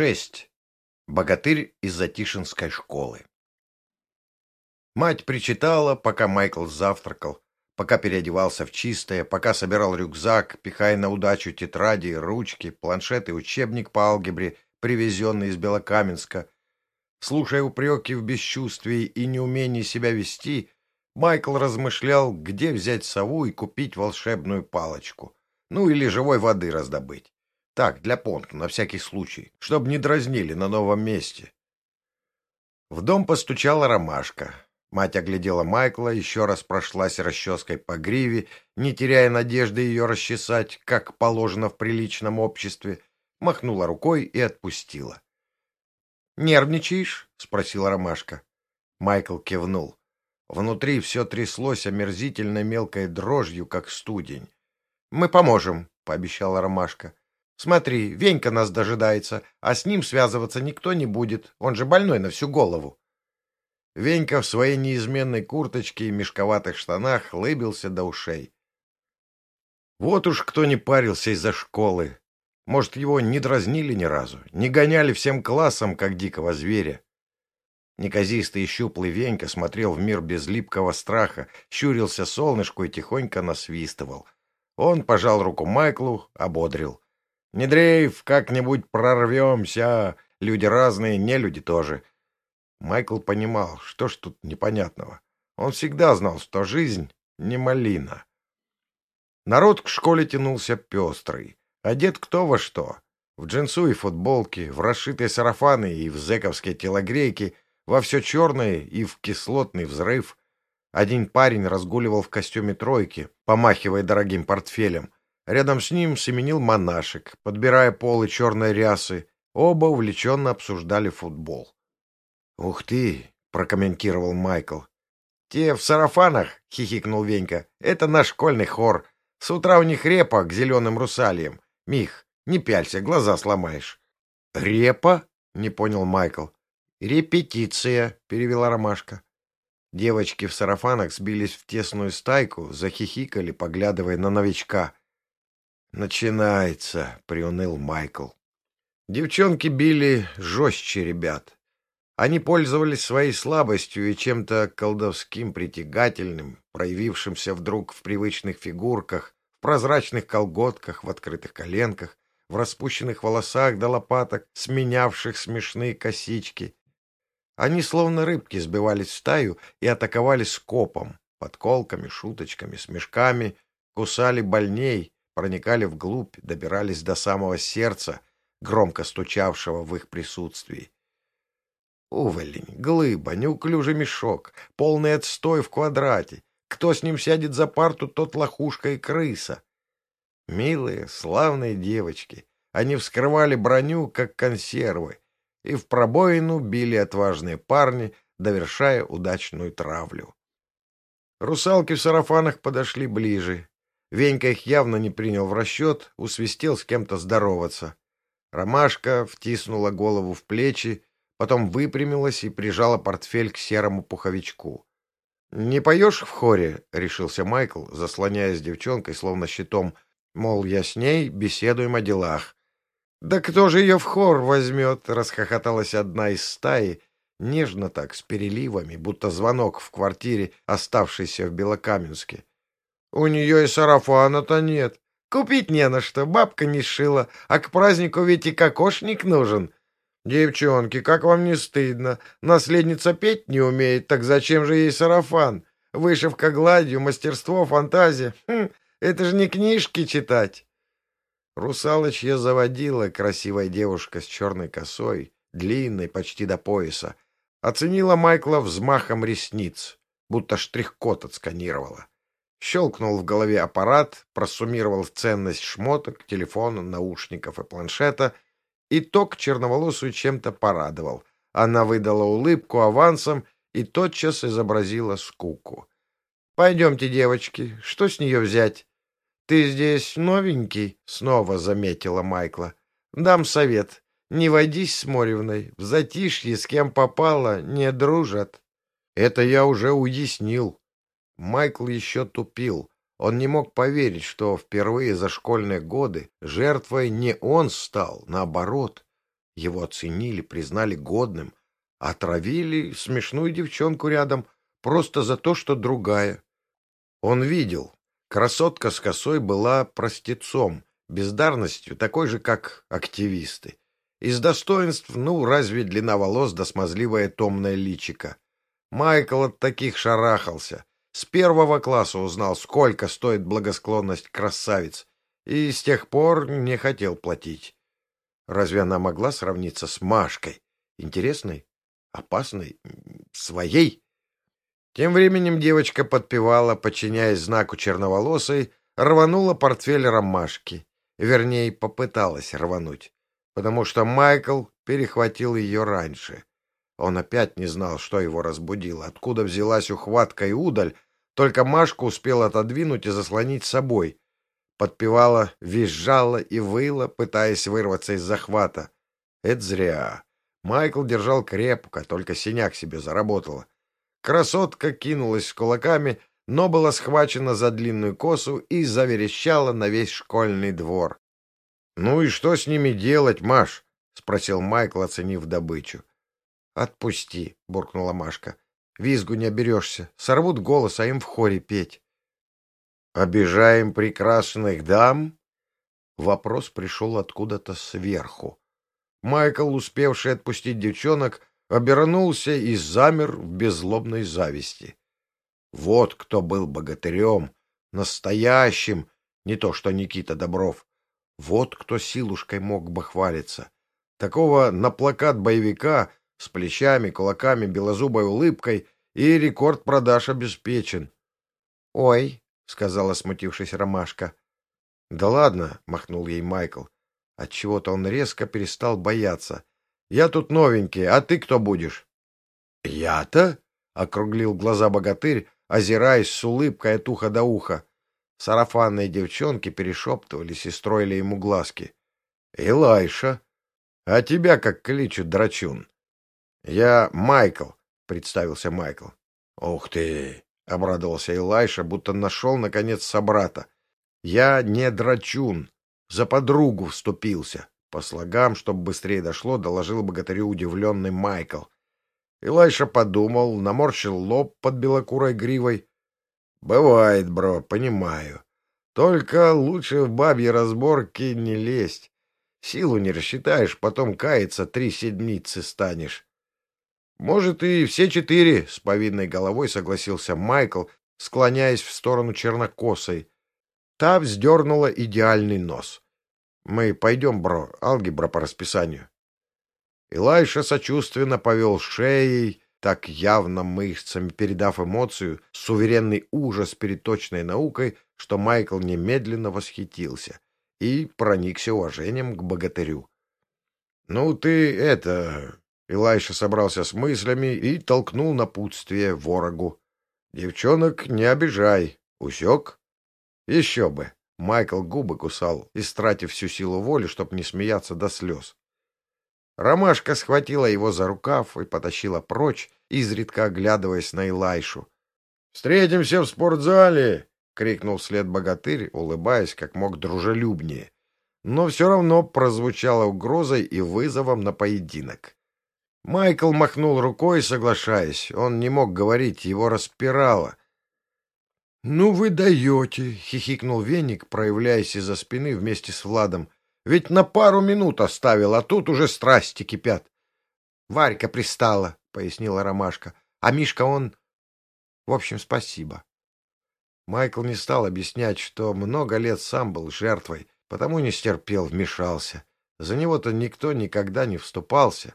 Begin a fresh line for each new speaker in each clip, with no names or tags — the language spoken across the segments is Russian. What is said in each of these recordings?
6. Богатырь из Затишинской школы. Мать причитала, пока Майкл завтракал, пока переодевался в чистое, пока собирал рюкзак, пихая на удачу тетради, ручки, планшет и учебник по алгебре, привезенный из Белокаменска. Слушая упреки в бесчувствии и неумении себя вести, Майкл размышлял, где взять сову и купить волшебную палочку, ну или живой воды раздобыть. Так, для понту, на всякий случай, чтобы не дразнили на новом месте. В дом постучала ромашка. Мать оглядела Майкла, еще раз прошлась расческой по гриве, не теряя надежды ее расчесать, как положено в приличном обществе, махнула рукой и отпустила. «Нервничаешь?» — спросила ромашка. Майкл кивнул. Внутри все тряслось омерзительной мелкой дрожью, как студень. «Мы поможем», — пообещала ромашка. Смотри, Венька нас дожидается, а с ним связываться никто не будет, он же больной на всю голову. Венька в своей неизменной курточке и мешковатых штанах лыбился до ушей. Вот уж кто не парился из-за школы. Может, его не дразнили ни разу, не гоняли всем классом, как дикого зверя. Неказистый и щуплый Венька смотрел в мир без липкого страха, щурился солнышку и тихонько насвистывал. Он пожал руку Майклу, ободрил. Не дрейф, как-нибудь прорвемся. Люди разные, не люди тоже. Майкл понимал, что ж тут непонятного. Он всегда знал, что жизнь не малина. Народ к школе тянулся пестрый. Одет кто во что. В джинсу и футболке, в расшитые сарафаны и в зэковские телогрейки, во все черное и в кислотный взрыв. Один парень разгуливал в костюме тройки, помахивая дорогим портфелем — Рядом с ним семенил монашек, подбирая полы черной рясы. Оба увлеченно обсуждали футбол. «Ух ты!» — прокомментировал Майкл. «Те в сарафанах!» — хихикнул Венька. «Это наш школьный хор. С утра у них репа к зеленым русалиям. Мих, не пялься, глаза сломаешь». «Репа?» — не понял Майкл. «Репетиция», — перевела Ромашка. Девочки в сарафанах сбились в тесную стайку, захихикали, поглядывая на новичка. «Начинается», — приуныл Майкл. Девчонки били жестче ребят. Они пользовались своей слабостью и чем-то колдовским притягательным, проявившимся вдруг в привычных фигурках, в прозрачных колготках, в открытых коленках, в распущенных волосах до лопаток, сменявших смешные косички. Они словно рыбки сбивались в стаю и атаковали скопом, подколками, шуточками, смешками, кусали больней, проникали вглубь, добирались до самого сердца, громко стучавшего в их присутствии. Уволень, глыба, неуклюжий мешок, полный отстой в квадрате. Кто с ним сядет за парту, тот лохушка и крыса. Милые, славные девочки. Они вскрывали броню, как консервы, и в пробоину били отважные парни, довершая удачную травлю. Русалки в сарафанах подошли ближе, Венька их явно не принял в расчет, усвистел с кем-то здороваться. Ромашка втиснула голову в плечи, потом выпрямилась и прижала портфель к серому пуховичку. — Не поешь в хоре? — решился Майкл, заслоняясь девчонкой, словно щитом. Мол, я с ней, беседуем о делах. — Да кто же ее в хор возьмет? — расхохоталась одна из стаи, нежно так, с переливами, будто звонок в квартире, оставшейся в Белокаменске. У нее и сарафана-то нет. Купить не на что, бабка не шила, а к празднику ведь и кокошник нужен. Девчонки, как вам не стыдно? Наследница петь не умеет, так зачем же ей сарафан? Вышивка гладью, мастерство, фантазия. Хм, это же не книжки читать. Русалочья заводила красивая девушка с черной косой, длинной почти до пояса. Оценила Майкла взмахом ресниц, будто штрих-код отсканировала. Щелкнул в голове аппарат, просуммировал ценность шмоток, телефона, наушников и планшета. Итог черноволосую чем-то порадовал. Она выдала улыбку авансом и тотчас изобразила скуку. — Пойдемте, девочки, что с нее взять? — Ты здесь новенький, — снова заметила Майкла. — Дам совет. Не водись с Моревной. В затишье с кем попало, не дружат. — Это я уже уяснил, Майкл еще тупил. Он не мог поверить, что впервые за школьные годы жертвой не он стал, наоборот. Его оценили, признали годным, отравили смешную девчонку рядом просто за то, что другая. Он видел, красотка с косой была простецом, бездарностью, такой же, как активисты. Из достоинств, ну, разве длина волос да смазливое томное личико. Майкл от таких шарахался. С первого класса узнал, сколько стоит благосклонность красавиц, и с тех пор не хотел платить. Разве она могла сравниться с Машкой? Интересной? Опасной? Своей? Тем временем девочка подпевала, подчиняясь знаку черноволосой, рванула портфель ромашки. Вернее, попыталась рвануть, потому что Майкл перехватил ее раньше. Он опять не знал, что его разбудило, откуда взялась ухватка и удаль, только Машку успел отодвинуть и заслонить собой. Подпевала, визжала и выла, пытаясь вырваться из захвата. Это зря. Майкл держал крепко, только синяк себе заработала. Красотка кинулась с кулаками, но была схвачена за длинную косу и заверещала на весь школьный двор. — Ну и что с ними делать, Маш? — спросил Майкл, оценив добычу. — Отпусти, — буркнула Машка. — Визгу не оберешься. Сорвут голос, а им в хоре петь. — Обижаем прекрасных дам? Вопрос пришел откуда-то сверху. Майкл, успевший отпустить девчонок, обернулся и замер в беззлобной зависти. Вот кто был богатырем, настоящим, не то что Никита Добров. Вот кто силушкой мог бы хвалиться. Такого на плакат боевика с плечами, кулаками, белозубой улыбкой и рекорд продаж обеспечен. — Ой, — сказала, смутившись Ромашка. — Да ладно, — махнул ей Майкл. Отчего-то он резко перестал бояться. Я тут новенький, а ты кто будешь? — Я-то? — округлил глаза богатырь, озираясь с улыбкой от уха до уха. Сарафанные девчонки перешептывались и строили ему глазки. — Илайша. А тебя как кличут, драчун? — Я Майкл, — представился Майкл. — Ух ты! — обрадовался Илайша, будто нашел, наконец, собрата. — Я не драчун, за подругу вступился. По слогам, чтобы быстрее дошло, доложил богатырю удивленный Майкл. Илайша подумал, наморщил лоб под белокурой гривой. — Бывает, бро, понимаю. Только лучше в бабьи разборки не лезть. Силу не рассчитаешь, потом каяться три седмицы станешь. — Может, и все четыре, — с повинной головой согласился Майкл, склоняясь в сторону чернокосой. Та вздернула идеальный нос. Мы пойдем, бро, алгебра по расписанию. Илайша сочувственно повел шеей, так явно мышцами передав эмоцию, суверенный ужас перед точной наукой, что Майкл немедленно восхитился и проникся уважением к богатырю. — Ну ты это... — Илайша собрался с мыслями и толкнул напутствие ворогу. — Девчонок не обижай. Усек? — Еще бы. Майкл губы кусал, истратив всю силу воли, чтобы не смеяться до слез. Ромашка схватила его за рукав и потащила прочь, изредка оглядываясь на Илайшу. — Встретимся в спортзале! — крикнул вслед богатырь, улыбаясь как мог дружелюбнее. Но все равно прозвучала угрозой и вызовом на поединок. Майкл махнул рукой, соглашаясь. Он не мог говорить, его распирало. — Ну вы даете! — хихикнул веник, проявляясь из-за спины вместе с Владом. — Ведь на пару минут оставил, а тут уже страсти кипят. — Варька пристала, — пояснила Ромашка. — А Мишка он... В общем, спасибо. Майкл не стал объяснять, что много лет сам был жертвой, потому не стерпел, вмешался. За него-то никто никогда не вступался.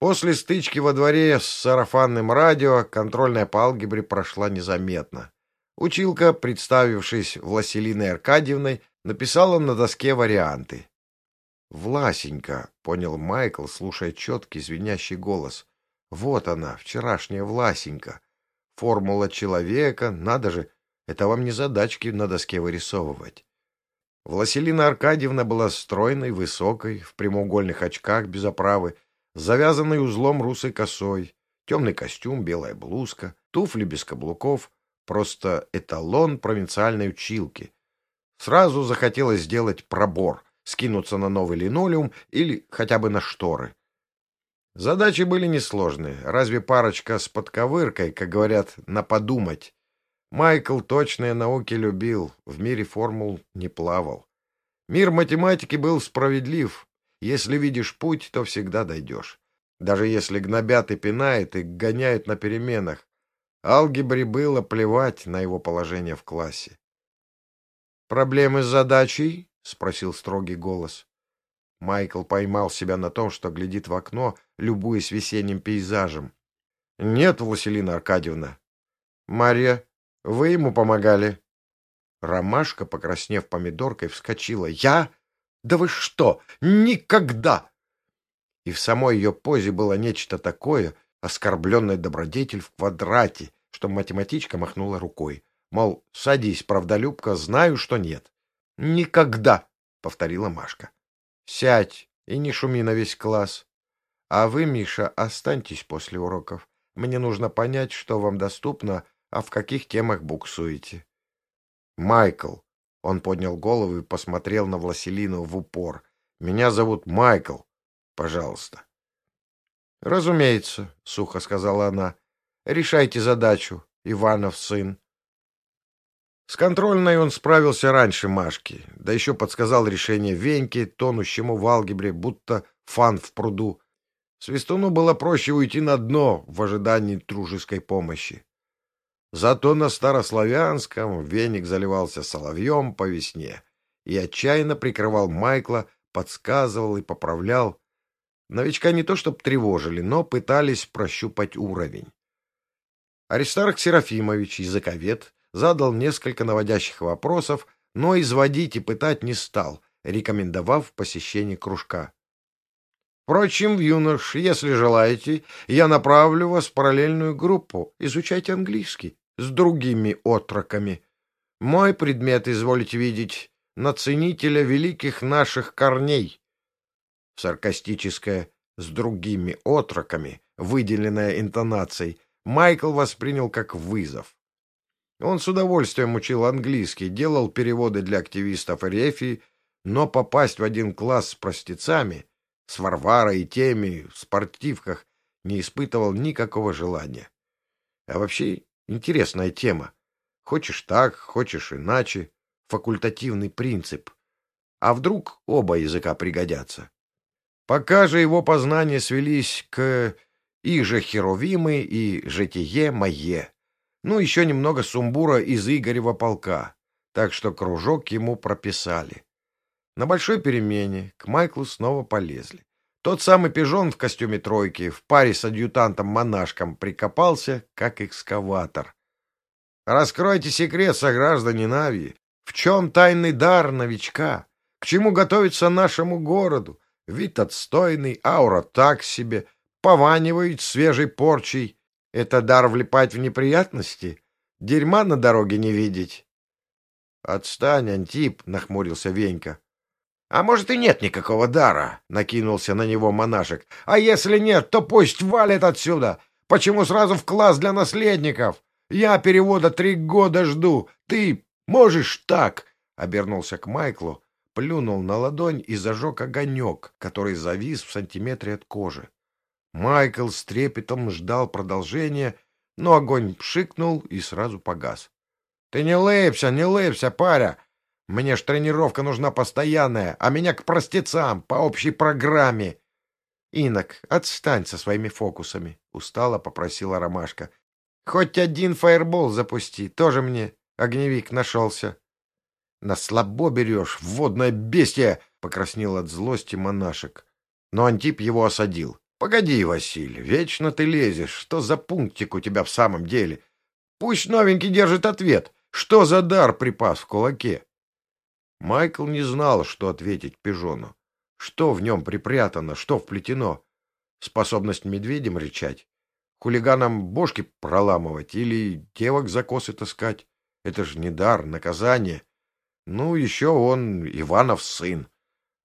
После стычки во дворе с сарафанным радио контрольная по алгебре прошла незаметно. Училка, представившись Власелиной Аркадьевной, написала на доске варианты. «Власенька», — понял Майкл, слушая четкий звенящий голос. «Вот она, вчерашняя Власенька. Формула человека, надо же, это вам не задачки на доске вырисовывать». Власелина Аркадьевна была стройной, высокой, в прямоугольных очках без оправы, завязанной узлом русой косой, темный костюм, белая блузка, туфли без каблуков, Просто эталон провинциальной училки. Сразу захотелось сделать пробор, скинуться на новый линолеум или хотя бы на шторы. Задачи были несложные, разве парочка с подковыркой, как говорят, на подумать. Майкл точные науки любил, в мире формул не плавал. Мир математики был справедлив. Если видишь путь, то всегда дойдешь. Даже если гнобят и пинают, и гоняют на переменах. Алгебре было плевать на его положение в классе. «Проблемы с задачей?» — спросил строгий голос. Майкл поймал себя на том, что глядит в окно, любуясь весенним пейзажем. «Нет, Василина Аркадьевна». «Марья, вы ему помогали?» Ромашка, покраснев помидоркой, вскочила. «Я? Да вы что? Никогда!» И в самой ее позе было нечто такое, оскорбленный добродетель в квадрате, что математичка махнула рукой. Мол, садись, правдолюбка, знаю, что нет. «Никогда!» — повторила Машка. «Сядь и не шуми на весь класс. А вы, Миша, останьтесь после уроков. Мне нужно понять, что вам доступно, а в каких темах буксуете». «Майкл!» — он поднял голову и посмотрел на Власелину в упор. «Меня зовут Майкл. Пожалуйста». «Разумеется», — сухо сказала она. «Решайте задачу, Иванов сын». С контрольной он справился раньше Машки, да еще подсказал решение Веньке, тонущему в алгебре, будто фан в пруду. Свистуну было проще уйти на дно в ожидании дружеской помощи. Зато на старославянском веник заливался соловьем по весне и отчаянно прикрывал Майкла, подсказывал и поправлял. Новичка не то чтобы тревожили, но пытались прощупать уровень. Аристарх Серафимович, языковед, задал несколько наводящих вопросов, но изводить и пытать не стал, рекомендовав посещение кружка. Впрочем, юнош, если желаете, я направлю вас в параллельную группу. Изучайте английский с другими отроками. Мой предмет, изволите видеть, на ценителя великих наших корней. Саркастическое «с другими отроками», выделенное интонацией, Майкл воспринял как вызов. Он с удовольствием учил английский, делал переводы для активистов Эрефии, но попасть в один класс с простецами, с Варварой и теми в спортивках, не испытывал никакого желания. А вообще интересная тема. Хочешь так, хочешь иначе. Факультативный принцип. А вдруг оба языка пригодятся? Пока же его познания свелись к «иже херовимы» и «житие мое» ну, еще немного сумбура из Игорева полка, так что кружок ему прописали. На большой перемене к Майклу снова полезли. Тот самый пижон в костюме тройки в паре с адъютантом-монашком прикопался, как экскаватор. «Раскройте секрет, сограждане Нави. В чем тайный дар новичка? К чему готовиться нашему городу? Вид отстойный, аура так себе, пованивает свежей порчей. Это дар влипать в неприятности? Дерьма на дороге не видеть? — Отстань, Антип, — нахмурился Венька. — А может и нет никакого дара, — накинулся на него монашек. — А если нет, то пусть валит отсюда. Почему сразу в класс для наследников? Я перевода три года жду. Ты можешь так? — обернулся к Майклу, плюнул на ладонь и зажег огонек, который завис в сантиметре от кожи. Майкл с трепетом ждал продолжения, но огонь пшикнул и сразу погас. — Ты не лыбся, не лыбся, паря! Мне ж тренировка нужна постоянная, а меня к простецам, по общей программе. — Инок, отстань со своими фокусами, — устало попросила Ромашка. — Хоть один фаербол запусти, тоже мне огневик нашелся. — На слабо берешь, водное бестие! — покраснел от злости монашек. Но Антип его осадил. Погоди, Василий, вечно ты лезешь. Что за пунктик у тебя в самом деле? Пусть новенький держит ответ. Что за дар припас в кулаке? Майкл не знал, что ответить пижону. Что в нем припрятано, что вплетено? Способность медведем рычать? Хулиганам бошки проламывать или девок за косы таскать? Это же не дар, наказание. Ну, еще он Иванов сын.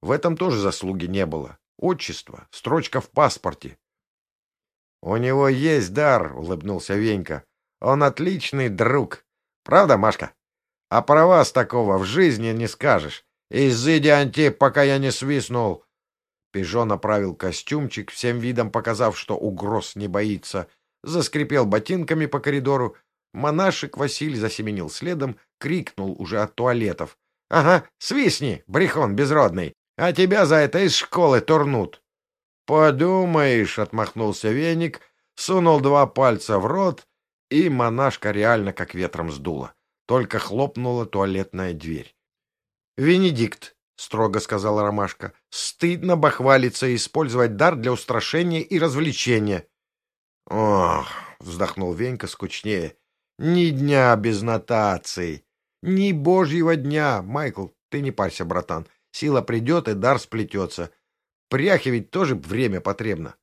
В этом тоже заслуги не было. Отчество, строчка в паспорте. — У него есть дар, — улыбнулся Венька. — Он отличный друг. Правда, Машка? А про вас такого в жизни не скажешь. Изыди, Антип, пока я не свистнул. Пежо направил костюмчик, всем видом показав, что угроз не боится. Заскрипел ботинками по коридору. Монашек Василий засеменил следом, крикнул уже от туалетов. — Ага, свистни, брехон безродный, а тебя за это из школы турнут. — Подумаешь, — отмахнулся веник, сунул два пальца в рот, и монашка реально как ветром сдуло. Только хлопнула туалетная дверь. — Венедикт, — строго сказала Ромашка. — Стыдно бахвалиться и использовать дар для устрашения и развлечения. — Ох, — вздохнул Венька скучнее, — ни дня без нотаций, ни божьего дня. Майкл, ты не парься, братан. Сила придет, и дар сплетется. Пряхе ведь тоже время потребно.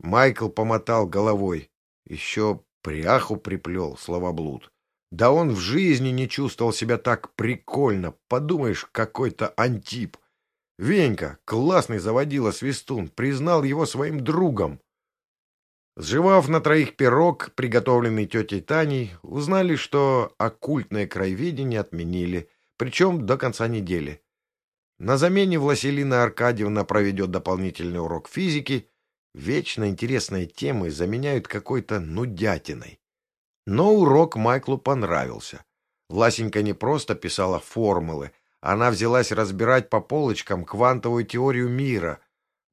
Майкл помотал головой. Еще пряху приплел, словоблуд. Да он в жизни не чувствовал себя так прикольно. Подумаешь, какой-то антип. Венька, классный заводила свистун, признал его своим другом. Сживав на троих пирог, приготовленный тетей Таней, узнали, что оккультное краеведение отменили, причем до конца недели. На замене Власелина Аркадьевна проведет дополнительный урок физики. Вечно интересные темы заменяют какой-то нудятиной. Но урок Майклу понравился. Власенька не просто писала формулы, она взялась разбирать по полочкам квантовую теорию мира,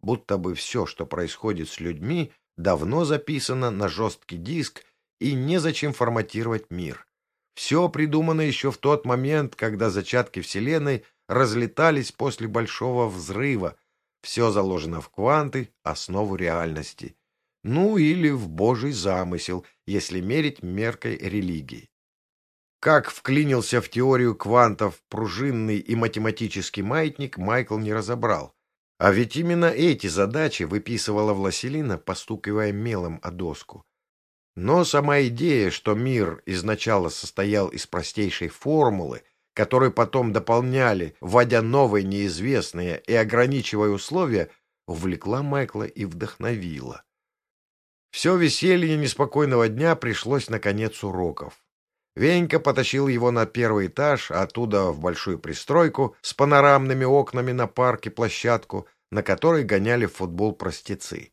будто бы все, что происходит с людьми, давно записано на жесткий диск и незачем форматировать мир. Все придумано еще в тот момент, когда зачатки Вселенной разлетались после Большого Взрыва. Все заложено в кванты, основу реальности ну или в Божий замысел, если мерить меркой религии. Как вклинился в теорию квантов пружинный и математический маятник, Майкл не разобрал. А ведь именно эти задачи выписывала Власелина, постукивая мелом о доску. Но сама идея, что мир изначально состоял из простейшей формулы, которую потом дополняли, вводя новые неизвестные и ограничивая условия, увлекла Майкла и вдохновила. Все веселье неспокойного дня пришлось на конец уроков. Венька потащил его на первый этаж, а оттуда в большую пристройку с панорамными окнами на парк и площадку, на которой гоняли в футбол простецы.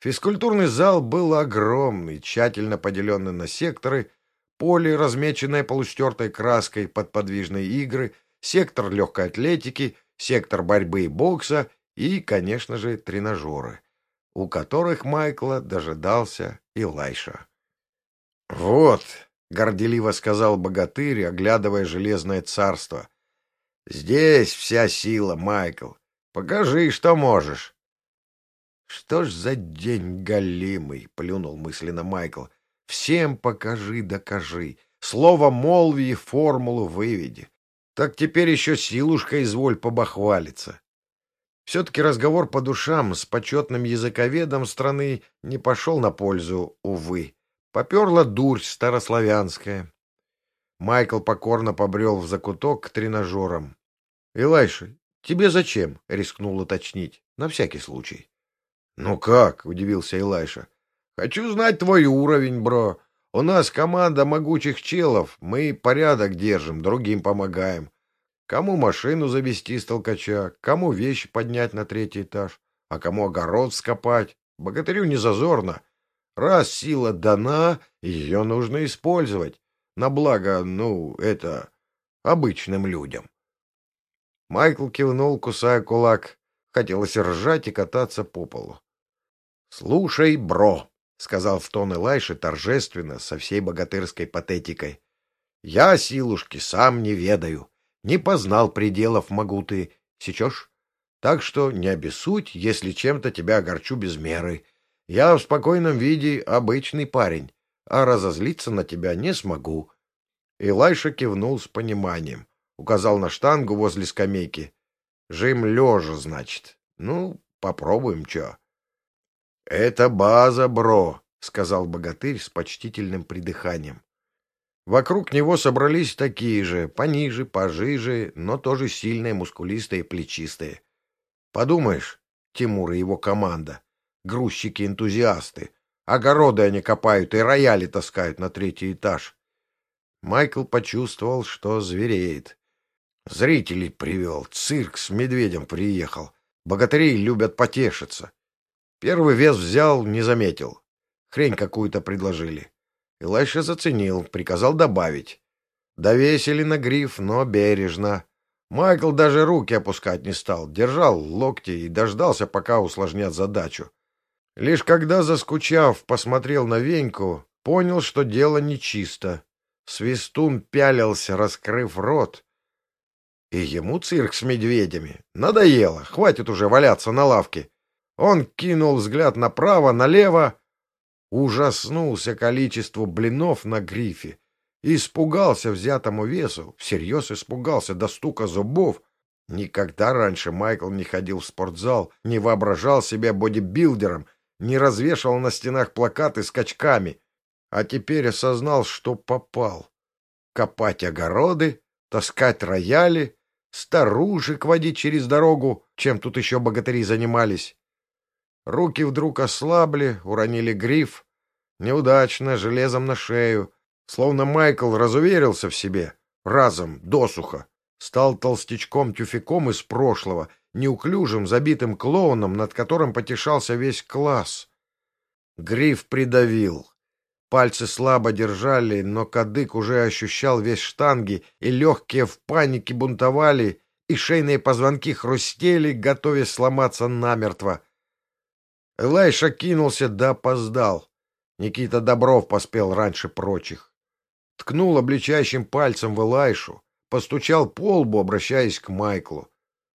Физкультурный зал был огромный, тщательно поделенный на секторы, поле, размеченное полустертой краской под подвижные игры, сектор легкой атлетики, сектор борьбы и бокса и, конечно же, тренажеры у которых Майкла дожидался Илайша. «Вот», — горделиво сказал богатырь, оглядывая железное царство, — «здесь вся сила, Майкл. Покажи, что можешь». «Что ж за день галимый?» — плюнул мысленно Майкл. «Всем покажи, докажи. Слово молви и формулу выведи. Так теперь еще силушка изволь побахвалиться». Все-таки разговор по душам с почетным языковедом страны не пошел на пользу, увы. Поперла дурь старославянская. Майкл покорно побрел в закуток к тренажерам. — Илайша, тебе зачем? — рискнул уточнить. — На всякий случай. — Ну как? — удивился Илайша. — Хочу знать твой уровень, бро. У нас команда могучих челов. Мы порядок держим, другим помогаем. Кому машину завести с толкача, кому вещи поднять на третий этаж, а кому огород скопать. Богатырю не зазорно. Раз сила дана, ее нужно использовать. На благо, ну, это, обычным людям. Майкл кивнул, кусая кулак. Хотелось ржать и кататься по полу. — Слушай, бро, — сказал в тон Элайши торжественно, со всей богатырской патетикой. — Я силушки сам не ведаю. Не познал пределов могу ты, сечешь? Так что не обессудь, если чем-то тебя огорчу без меры. Я в спокойном виде обычный парень, а разозлиться на тебя не смогу. Илайша кивнул с пониманием, указал на штангу возле скамейки. Жим лежа, значит. Ну, попробуем, чё. — Это база, бро, — сказал богатырь с почтительным придыханием. Вокруг него собрались такие же, пониже, пожиже, но тоже сильные, мускулистые, плечистые. Подумаешь, Тимур и его команда. Грузчики-энтузиасты. Огороды они копают и рояли таскают на третий этаж. Майкл почувствовал, что звереет. Зрителей привел, цирк с медведем приехал. Богатыри любят потешиться. Первый вес взял, не заметил. Хрень какую-то предложили. Илайша заценил, приказал добавить. Довесили на гриф, но бережно. Майкл даже руки опускать не стал, держал локти и дождался, пока усложнят задачу. Лишь когда, заскучав, посмотрел на Веньку, понял, что дело нечисто. Свистун пялился, раскрыв рот. И ему цирк с медведями. Надоело, хватит уже валяться на лавке. Он кинул взгляд направо, налево, ужаснулся количеству блинов на грифе, испугался взятому весу, всерьез испугался до стука зубов. Никогда раньше Майкл не ходил в спортзал, не воображал себя бодибилдером, не развешивал на стенах плакаты с качками, а теперь осознал, что попал. Копать огороды, таскать рояли, старушек водить через дорогу, чем тут еще богатыри занимались. Руки вдруг ослабли, уронили гриф. Неудачно, железом на шею. Словно Майкл разуверился в себе. Разом, досуха. Стал толстячком-тюфяком из прошлого, неуклюжим, забитым клоуном, над которым потешался весь класс. Гриф придавил. Пальцы слабо держали, но кадык уже ощущал весь штанги, и легкие в панике бунтовали, и шейные позвонки хрустели, готовясь сломаться намертво. Элайша кинулся да опоздал. Никита Добров поспел раньше прочих. Ткнул обличающим пальцем в Элайшу, постучал по лбу, обращаясь к Майклу.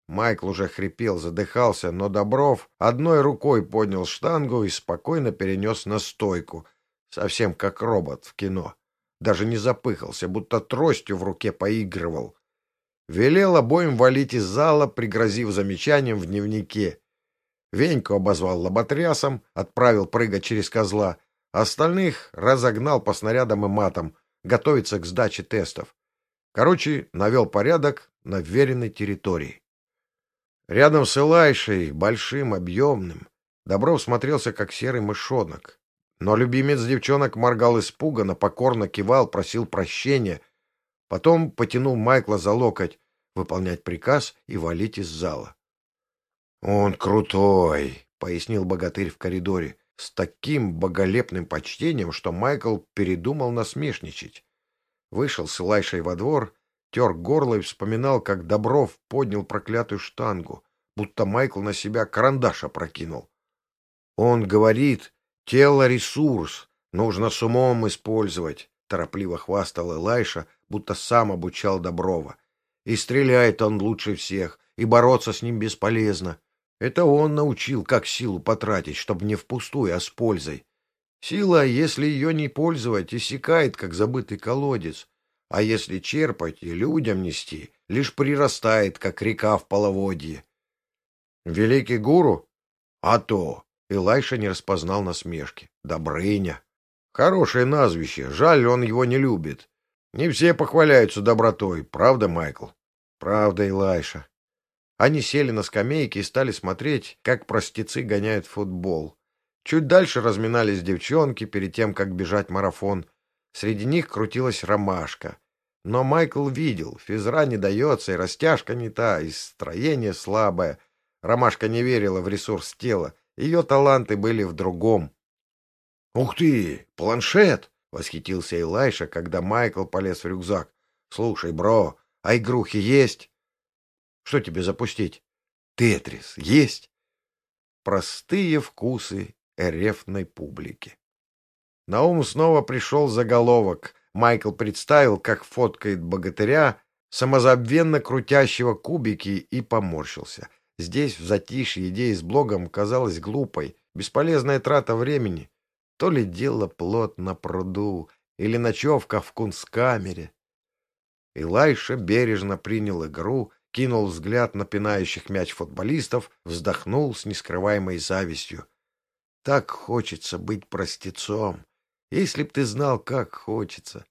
Майкл уже хрипел, задыхался, но Добров одной рукой поднял штангу и спокойно перенес на стойку, совсем как робот в кино. Даже не запыхался, будто тростью в руке поигрывал. Велел обоим валить из зала, пригрозив замечанием в дневнике. Веньку обозвал лоботрясом, отправил прыгать через козла. Остальных разогнал по снарядам и матам, готовиться к сдаче тестов. Короче, навел порядок на веренной территории. Рядом с Элайшей, большим, объемным, Добров смотрелся, как серый мышонок. Но любимец девчонок моргал испуганно, покорно кивал, просил прощения. Потом потянул Майкла за локоть, выполнять приказ и валить из зала. «Он крутой», — пояснил богатырь в коридоре, с таким боголепным почтением, что Майкл передумал насмешничать. Вышел с Илайшей во двор, тер горло и вспоминал, как Добров поднял проклятую штангу, будто Майкл на себя карандаш опрокинул. «Он говорит, тело — ресурс, нужно с умом использовать», — торопливо хвастал Илайша, будто сам обучал Доброва. «И стреляет он лучше всех, и бороться с ним бесполезно. Это он научил, как силу потратить, чтобы не впустую, а с пользой. Сила, если ее не пользовать, иссякает, как забытый колодец, а если черпать и людям нести, лишь прирастает, как река в половодье. Великий гуру? А то! Илайша не распознал насмешки. Добрыня. Хорошее назвище, жаль, он его не любит. Не все похваляются добротой, правда, Майкл? Правда, Илайша. Они сели на скамейке и стали смотреть, как простецы гоняют футбол. Чуть дальше разминались девчонки перед тем, как бежать марафон. Среди них крутилась ромашка. Но Майкл видел, физра не дается, и растяжка не та, и строение слабое. Ромашка не верила в ресурс тела, ее таланты были в другом. — Ух ты, планшет! — восхитился Илайша, когда Майкл полез в рюкзак. — Слушай, бро, а игрухи есть? Что тебе запустить? Тетрис есть? Простые вкусы эрефной публики. На ум снова пришел заголовок. Майкл представил, как фоткает богатыря, самозабвенно крутящего кубики, и поморщился. Здесь, в затишье, идея с блогом казалась глупой, бесполезная трата времени. То ли дело плод на пруду, или ночевка в кунсткамере. Илайша бережно принял игру, кинул взгляд на пинающих мяч футболистов, вздохнул с нескрываемой завистью. Так хочется быть простецом. Если б ты знал, как хочется.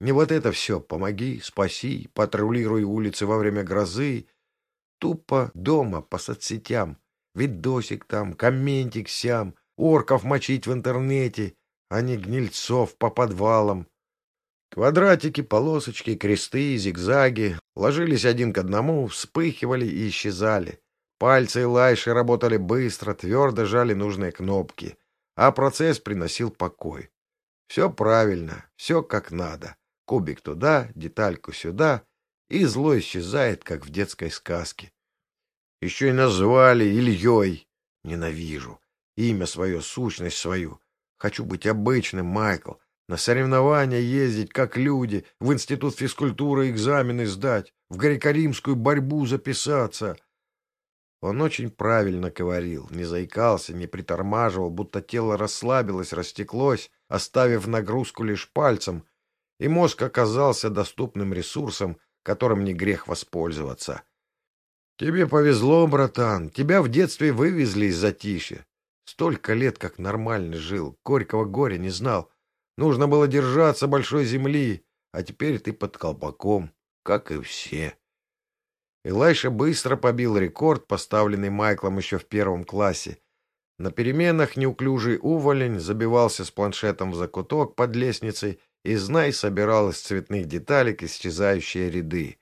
Не вот это все «помоги», «спаси», «патрулируй улицы во время грозы». Тупо дома по соцсетям. Видосик там, комментик сям, орков мочить в интернете, а не гнильцов по подвалам. Квадратики, полосочки, кресты, зигзаги, Ложились один к одному, вспыхивали и исчезали. Пальцы Элайши работали быстро, твердо жали нужные кнопки, а процесс приносил покой. Все правильно, все как надо. Кубик туда, детальку сюда, и зло исчезает, как в детской сказке. Еще и назвали Ильей. Ненавижу. Имя свое, сущность свою. Хочу быть обычным, Майкл. На соревнования ездить, как люди, в институт физкультуры экзамены сдать, в греко-римскую борьбу записаться. Он очень правильно говорил, не заикался, не притормаживал, будто тело расслабилось, растеклось, оставив нагрузку лишь пальцем, и мозг оказался доступным ресурсом, которым не грех воспользоваться. Тебе повезло, братан, тебя в детстве вывезли из затишья. Столько лет, как нормально жил, горького горя не знал. Нужно было держаться большой земли, а теперь ты под колпаком, как и все. Илайша быстро побил рекорд, поставленный Майклом еще в первом классе. На переменах неуклюжий уволень забивался с планшетом в закуток под лестницей и, знай, собирал из цветных деталек исчезающие ряды.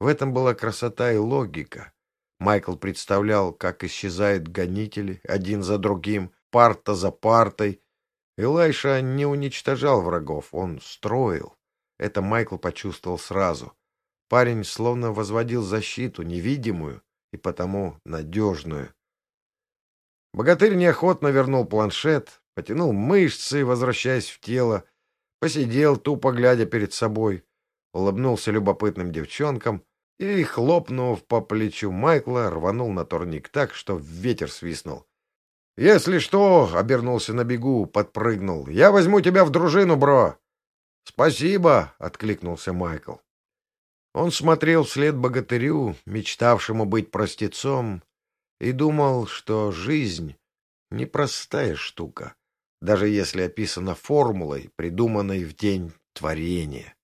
В этом была красота и логика. Майкл представлял, как исчезают гонители один за другим, парта за партой, Элайша не уничтожал врагов, он строил. Это Майкл почувствовал сразу. Парень словно возводил защиту, невидимую и потому надежную. Богатырь неохотно вернул планшет, потянул мышцы, возвращаясь в тело, посидел, тупо глядя перед собой, улыбнулся любопытным девчонкам и, хлопнув по плечу Майкла, рванул на турник так, что ветер свистнул. «Если что», — обернулся на бегу, подпрыгнул, — «я возьму тебя в дружину, бро». «Спасибо», — откликнулся Майкл. Он смотрел вслед богатырю, мечтавшему быть простецом, и думал, что жизнь — непростая штука, даже если описана формулой, придуманной в день творения.